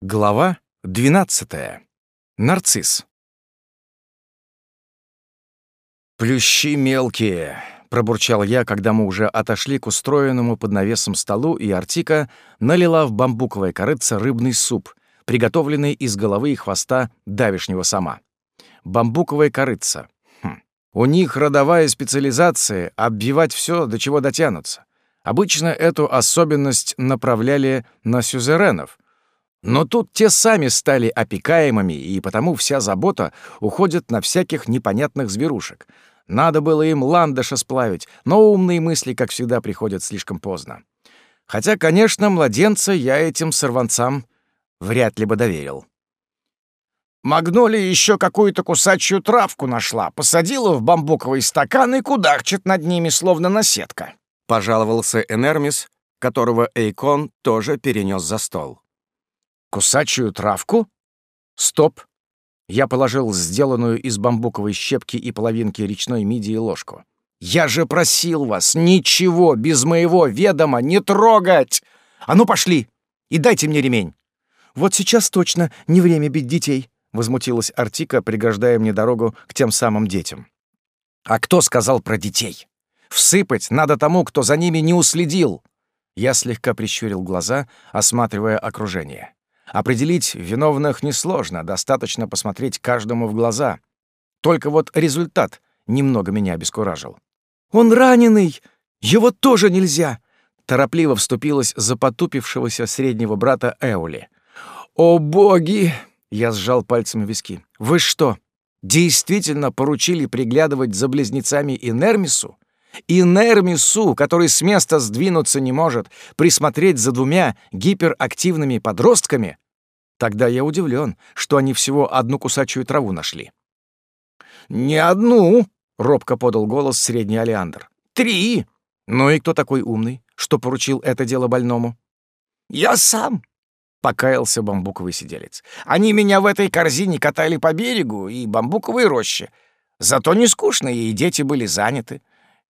Глава 12. Нарцисс. «Плющи мелкие», — пробурчал я, когда мы уже отошли к устроенному под навесом столу, и Артика налила в бамбуковое корыце рыбный суп, приготовленный из головы и хвоста давишнего сама. Бамбуковая корыца. Хм. У них родовая специализация — обвивать все, до чего дотянутся. Обычно эту особенность направляли на сюзеренов — но тут те сами стали опекаемыми, и потому вся забота уходит на всяких непонятных зверушек. Надо было им ландыша сплавить, но умные мысли, как всегда, приходят слишком поздно. Хотя, конечно, младенца я этим сорванцам вряд ли бы доверил. Магнолия еще какую-то кусачую травку нашла, посадила в бамбуковый стакан и кудахчет над ними, словно наседка. Пожаловался Энермис, которого Эйкон тоже перенес за стол. Кусачую травку? Стоп. Я положил сделанную из бамбуковой щепки и половинки речной мидии ложку. «Я же просил вас ничего без моего ведома не трогать! А ну пошли и дайте мне ремень!» «Вот сейчас точно не время бить детей», — возмутилась Артика, преграждая мне дорогу к тем самым детям. «А кто сказал про детей? Всыпать надо тому, кто за ними не уследил!» Я слегка прищурил глаза, осматривая окружение. Определить виновных несложно, достаточно посмотреть каждому в глаза. Только вот результат немного меня обескуражил. «Он раненый! Его тоже нельзя!» Торопливо вступилась за потупившегося среднего брата Эули. «О боги!» — я сжал пальцем виски. «Вы что, действительно поручили приглядывать за близнецами Инермису? Инермису, который с места сдвинуться не может, присмотреть за двумя гиперактивными подростками? Тогда я удивлен, что они всего одну кусачую траву нашли. «Не одну!» — робко подал голос средний Алиандр. «Три!» «Ну и кто такой умный, что поручил это дело больному?» «Я сам!» — покаялся бамбуковый сиделец. «Они меня в этой корзине катали по берегу и бамбуковой роще. Зато не скучно, и дети были заняты.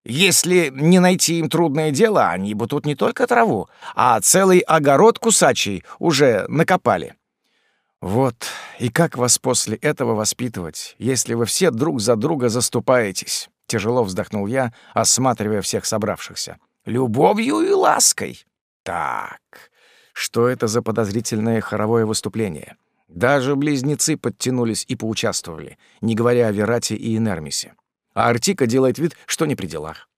Если не найти им трудное дело, они бы тут не только траву, а целый огород кусачий уже накопали. Вот, и как вас после этого воспитывать, если вы все друг за друга заступаетесь? Тяжело вздохнул я, осматривая всех собравшихся. Любовью и лаской. Так, что это за подозрительное хоровое выступление? Даже близнецы подтянулись и поучаствовали, не говоря о Верате и Энермисе. А Артика делает вид, что не при делах.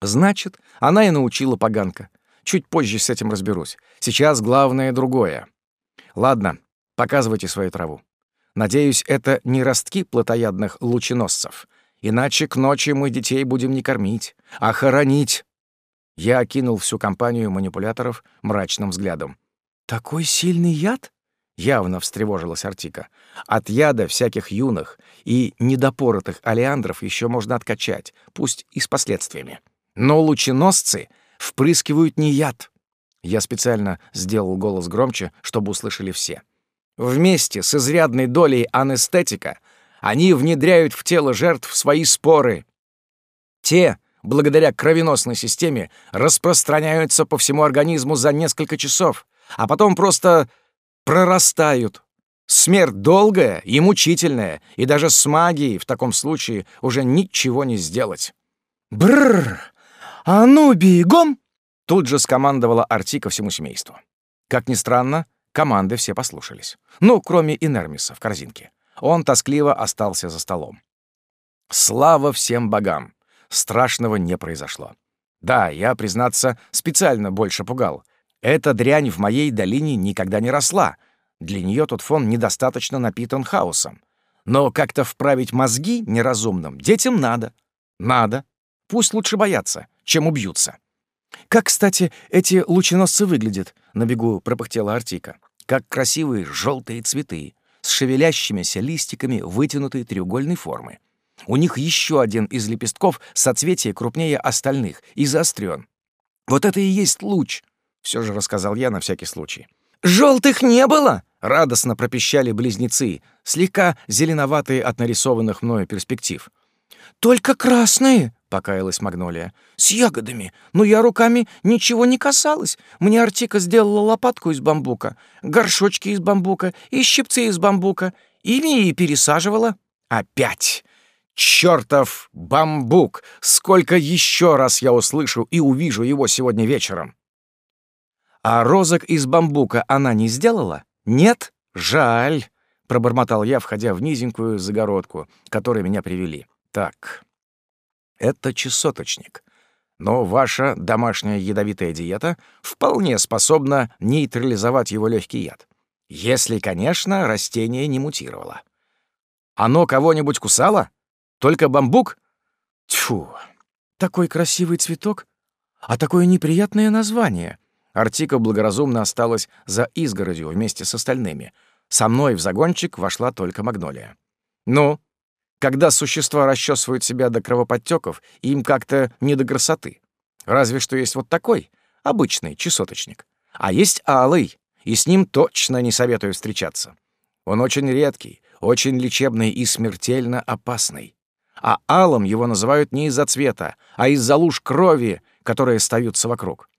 Значит, она и научила поганка. Чуть позже с этим разберусь. Сейчас главное другое. Ладно, Показывайте свою траву. Надеюсь, это не ростки плотоядных лученосцев. Иначе к ночи мы детей будем не кормить, а хоронить. Я окинул всю компанию манипуляторов мрачным взглядом. «Такой сильный яд?» — явно встревожилась Артика. «От яда всяких юных и недопоротых алиандров еще можно откачать, пусть и с последствиями. Но лученосцы впрыскивают не яд». Я специально сделал голос громче, чтобы услышали все. Вместе с изрядной долей анестетика они внедряют в тело жертв свои споры. Те, благодаря кровеносной системе, распространяются по всему организму за несколько часов, а потом просто прорастают. Смерть долгая и мучительная, и даже с магией в таком случае уже ничего не сделать. Бррр! А ну, бегом! Тут же скомандовала Артика всему семейству. Как ни странно, Команды все послушались. Ну, кроме Инермиса в корзинке. Он тоскливо остался за столом. Слава всем богам! Страшного не произошло. Да, я, признаться, специально больше пугал. Эта дрянь в моей долине никогда не росла. Для нее тот фон недостаточно напитан хаосом. Но как-то вправить мозги неразумным детям надо. Надо. Пусть лучше боятся, чем убьются. «Как, кстати, эти лученосцы выглядят?» — на бегу пропыхтела Артика. «Как красивые желтые цветы с шевелящимися листиками вытянутой треугольной формы. У них еще один из лепестков соцветия крупнее остальных и заострен. Вот это и есть луч!» — все же рассказал я на всякий случай. «Желтых не было!» — радостно пропищали близнецы, слегка зеленоватые от нарисованных мною перспектив. «Только красные!» покаялась Магнолия. «С ягодами. Но я руками ничего не касалась. Мне Артика сделала лопатку из бамбука, горшочки из бамбука и щипцы из бамбука. Ими и пересаживала». «Опять! Чёртов бамбук! Сколько еще раз я услышу и увижу его сегодня вечером!» «А розок из бамбука она не сделала? Нет? Жаль!» — пробормотал я, входя в низенькую загородку, которой меня привели. «Так, это чесоточник. Но ваша домашняя ядовитая диета вполне способна нейтрализовать его легкий яд. Если, конечно, растение не мутировало. Оно кого-нибудь кусало? Только бамбук? Тьфу, такой красивый цветок, а такое неприятное название. Артика благоразумно осталась за изгородью вместе с остальными. Со мной в загончик вошла только Магнолия. «Ну, когда существа расчесывают себя до кровоподтеков, им как-то не до красоты. Разве что есть вот такой, обычный чесоточник. А есть алый, и с ним точно не советую встречаться. Он очень редкий, очень лечебный и смертельно опасный. А алым его называют не из-за цвета, а из-за луж крови, которые остаются вокруг.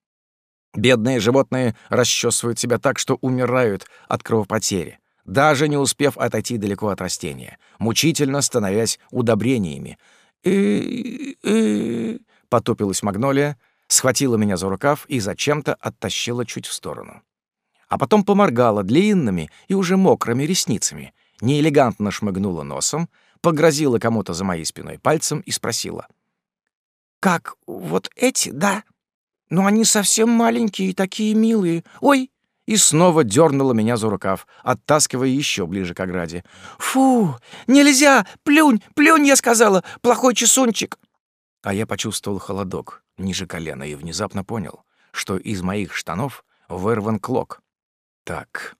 Бедные животные расчесывают себя так, что умирают от кровопотери даже не успев отойти далеко от растения, мучительно становясь удобрениями. «Э-э-э...» потупилась Магнолия, схватила меня за рукав и зачем-то оттащила чуть в сторону. А потом поморгала длинными и уже мокрыми ресницами, неэлегантно шмыгнула носом, погрозила кому-то за моей спиной пальцем и спросила. «Как, вот эти, да? Но они совсем маленькие и такие милые. Ой, и снова дернула меня за рукав, оттаскивая еще ближе к ограде. «Фу! Нельзя! Плюнь! Плюнь!» — я сказала. «Плохой чесунчик!» А я почувствовал холодок ниже колена и внезапно понял, что из моих штанов вырван клок. «Так,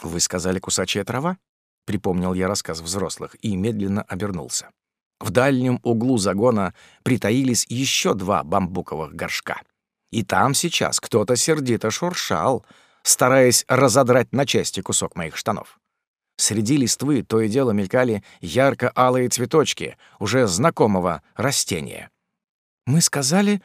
вы сказали кусачая трава?» — припомнил я рассказ взрослых и медленно обернулся. В дальнем углу загона притаились еще два бамбуковых горшка. И там сейчас кто-то сердито шуршал, стараясь разодрать на части кусок моих штанов. Среди листвы то и дело мелькали ярко-алые цветочки уже знакомого растения. «Мы сказали,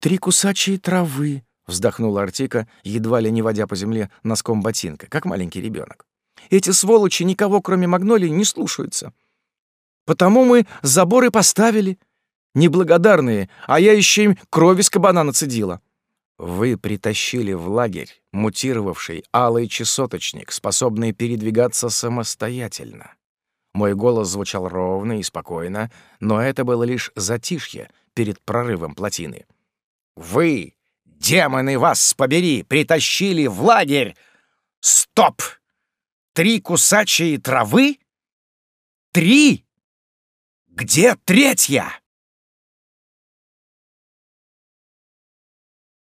три кусачие травы», — вздохнула Артика, едва ли не водя по земле носком ботинка, как маленький ребенок. «Эти сволочи никого, кроме магнолий, не слушаются. Потому мы заборы поставили. Неблагодарные, а я еще им крови с кабана нацедила. Вы притащили в лагерь мутировавший алый чесоточник, способный передвигаться самостоятельно. Мой голос звучал ровно и спокойно, но это было лишь затишье перед прорывом плотины. «Вы, демоны вас побери, притащили в лагерь! Стоп! Три кусачие травы? Три? Где третья?»